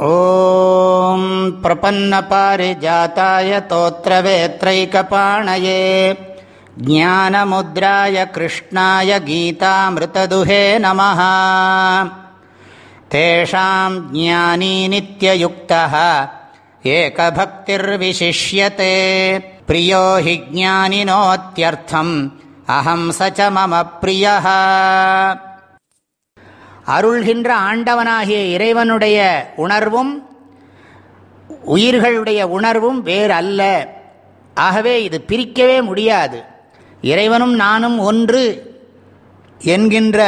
ॐ प्रपन्नपारिजाताय तोत्रवेत्रैकपाणये ज्ञानमुद्राय कृष्णाय गीतामृतदुहे नमः। तेषां ज्ञानी नित्ययुक्तः एकभक्तिर्विशिष्यते। प्रियो हि ज्ञानिनोत्यर्थम् अहं स च मम प्रियः அருள்கின்ற ஆண்டவனாகிய இறைவனுடைய உணர்வும் உயிர்களுடைய உணர்வும் வேறு அல்ல ஆகவே இது பிரிக்கவே முடியாது. இறைவனும் நானும் ஒன்று என்கின்ற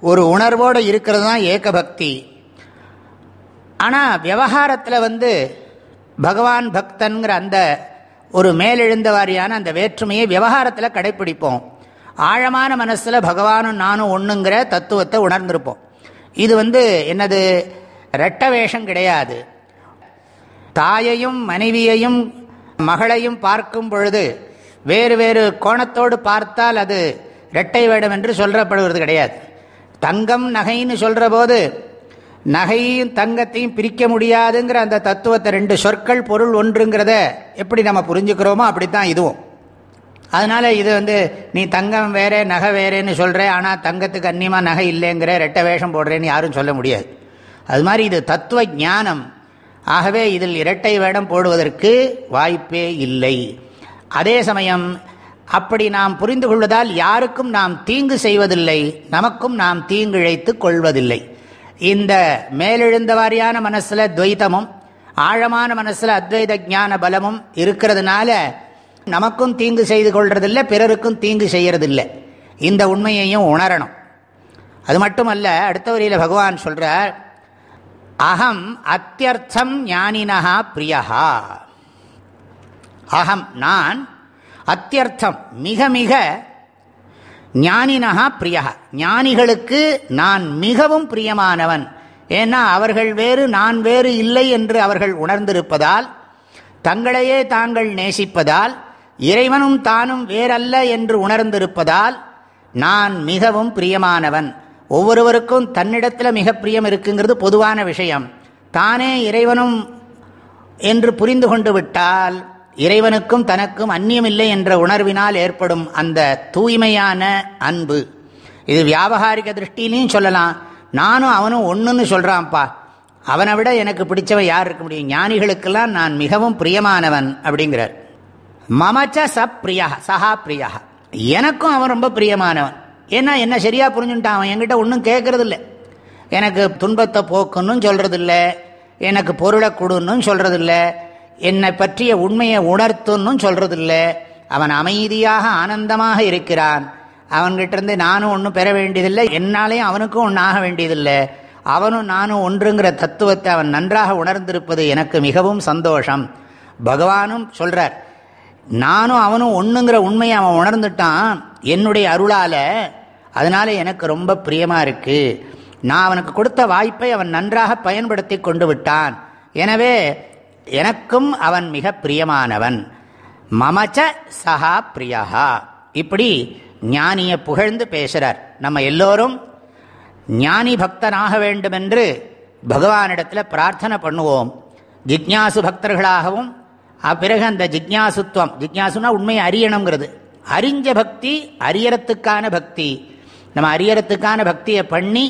ஒரு உணர்வோடு இருக்கிறது தான் ஏகபக்தி. ஆனால் விவகாரத்தில் வந்து பகவான் பக்தன்கிற அந்த ஒரு மேலெழுந்த வாரியான அந்த வேற்றுமையை விவகாரத்தில் கடைப்பிடிப்போம். ஆழமான மனசில் பகவானும் நானும் ஒன்றுங்கிற தத்துவத்தை உணர்ந்திருப்போம். இது வந்து என்னது? ரெட்ட வேஷம் கிடையாது. தாயையும் மனைவியையும் மகளையும் பார்க்கும் பொழுது வேறு வேறு கோணத்தோடு பார்த்தால் அது இரட்டை வேடம் என்று சொல்லப்படுவது கிடையாது. தங்கம் நகைன்னு சொல்கிற போது நகையும் தங்கத்தையும் பிரிக்க முடியாதுங்கிற அந்த தத்துவத்தை ரெண்டு சொற்கள் பொருள் ஒன்றுங்கிறத எப்படி நம்ம புரிஞ்சுக்கிறோமோ அப்படித்தான் இதுவும். அதனால் இது வந்து நீ தங்கம் வேறே நகை வேறேன்னு சொல்கிற ஆனால் தங்கத்துக்கு அந்நியமாக நகை இல்லைங்கிற ரெட்டை வேஷம் போடுறேன்னு யாரும் சொல்ல முடியாது. அது மாதிரி இது தத்துவ ஞானம். ஆகவே இதில் இரட்டை வேடம் போடுவதற்கு வாய்ப்பே இல்லை. அதே சமயம் அப்படி நாம் புரிந்து கொள்வதால் யாருக்கும் நாம் தீங்கு செய்வதில்லை நமக்கும் நாம் தீங்கிழைத்து கொள்வதில்லை. இந்த மேலெழுந்த வாரியான மனசில் துவைத்தமும் ஆழமான மனசில் அத்வைத ஞான பலமும் இருக்கிறதுனால நமக்கும் தீங்கு செய்து கொள்றதில்லை பிறருக்கும் தீங்கு செய்யறதில்லை. இந்த உண்மையையும் உணரணும். அது மட்டுமல்ல அடுத்த வரியில் பகவான் சொல்றார் அகம் அத்தியர்த்தம் ஞானினஹா பிரியா அகம் நான் அத்தியர்த்தம் மிக மிக ஞானினஹா பிரியா ஞானிகளுக்கு நான் மிகவும் பிரியமானவன். ஏன்னா அவர்கள் வேறு நான் வேறு இல்லை என்று அவர்கள் உணர்ந்திருப்பதால் தங்களையே தாங்கள் நேசிப்பதால் இறைவனும் தானும் வேறல்ல என்று உணர்ந்திருப்பதால் நான் மிகவும் பிரியமானவன். ஒவ்வொருவருக்கும் தன்னிடத்தில் மிக பிரியம் இருக்குங்கிறது பொதுவான விஷயம். தானே இறைவனும் என்று புரிந்து கொண்டு விட்டால் இறைவனுக்கும் தனக்கும் அந்நியமில்லை என்ற உணர்வினால் ஏற்படும் அந்த தூய்மையான அன்பு. இது வியாபகாரிக திருஷ்டிலையும் சொல்லலாம். நானும் அவனும் ஒன்றுன்னு சொல்கிறான்ப்பா அவனை விட எனக்கு பிடிச்சவன் யார் இருக்க முடியும்? ஞானிகளுக்கெல்லாம் நான் மிகவும் பிரியமானவன் அப்படிங்கிறார். மமச்ச ச பிரியா சஹா பிரியா. எனக்கும் அவன் ரொம்ப பிரியமானவன். ஏன்னா என்ன சரியாக புரிஞ்சுட்டான் அவன் என்கிட்ட ஒன்றும் கேட்கறதில்ல எனக்கு துன்பத்தை போக்குன்னு சொல்கிறதில்ல எனக்கு பொருளை கொடுன்னு சொல்கிறதில்ல என்னை பற்றிய உண்மையை உணர்த்துன்னு சொல்கிறதில்ல அவன் அமைதியாக ஆனந்தமாக இருக்கிறான். அவன்கிட்டருந்து நானும் ஒன்றும் பெற வேண்டியதில்லை. என்னாலேயும் அவனுக்கும் ஒன்றும் ஆக வேண்டியதில்லை. அவனும் நானும் ஒன்றுங்கிற தத்துவத்தை அவன் நன்றாக உணர்ந்திருப்பது எனக்கு மிகவும் சந்தோஷம். பகவானும் சொல்கிறார் நானும் அவனும் ஒன்றுங்கிற உண்மையை அவன் உணர்ந்துட்டான் என்னுடைய அருளால். அதனால் எனக்கு ரொம்ப பிரியமாக இருக்குது நான் அவனுக்கு கொடுத்த வாய்ப்பை அவன் நன்றாக பயன்படுத்தி கொண்டு விட்டான். எனவே எனக்கும் அவன் மிக பிரியமானவன். மமச்ச சஹா பிரியா இப்படி ஞானியை புகழ்ந்து பேசுகிறார் நம்ம எல்லோரும் ஞானி பக்தனாக வேண்டும் என்று பகவானிடத்தில் பிரார்த்தனை பண்ணுவோம். ஜிக்யாசு பக்தர்களாகவும் பிறகு அந்த ஜிக்ஞாசுத்துவம் ஜிக்யாசுனா உண்மையை அறியணுங்கிறது. அறிஞ்ச பக்தி அறியறத்துக்கான பக்தி. நம்ம அறியறத்துக்கான பக்தியை பண்ணி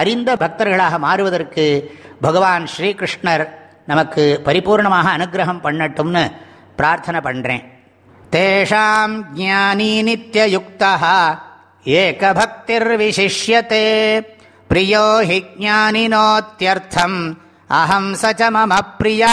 அறிந்த பக்தர்களாக மாறுவதற்கு பகவான் ஸ்ரீகிருஷ்ணர் நமக்கு பரிபூர்ணமாக அனுகிரகம் பண்ணட்டும்னு பிரார்த்தனை பண்ணுறேன் தேஷாம் ஜானி நித்தியுக்தா ஏகபக்திர் விசிஷ்யத்தே பிரியோ ஹி ஜானினோத்தியர்த்தம் அஹம் சச்ச மம பிரியா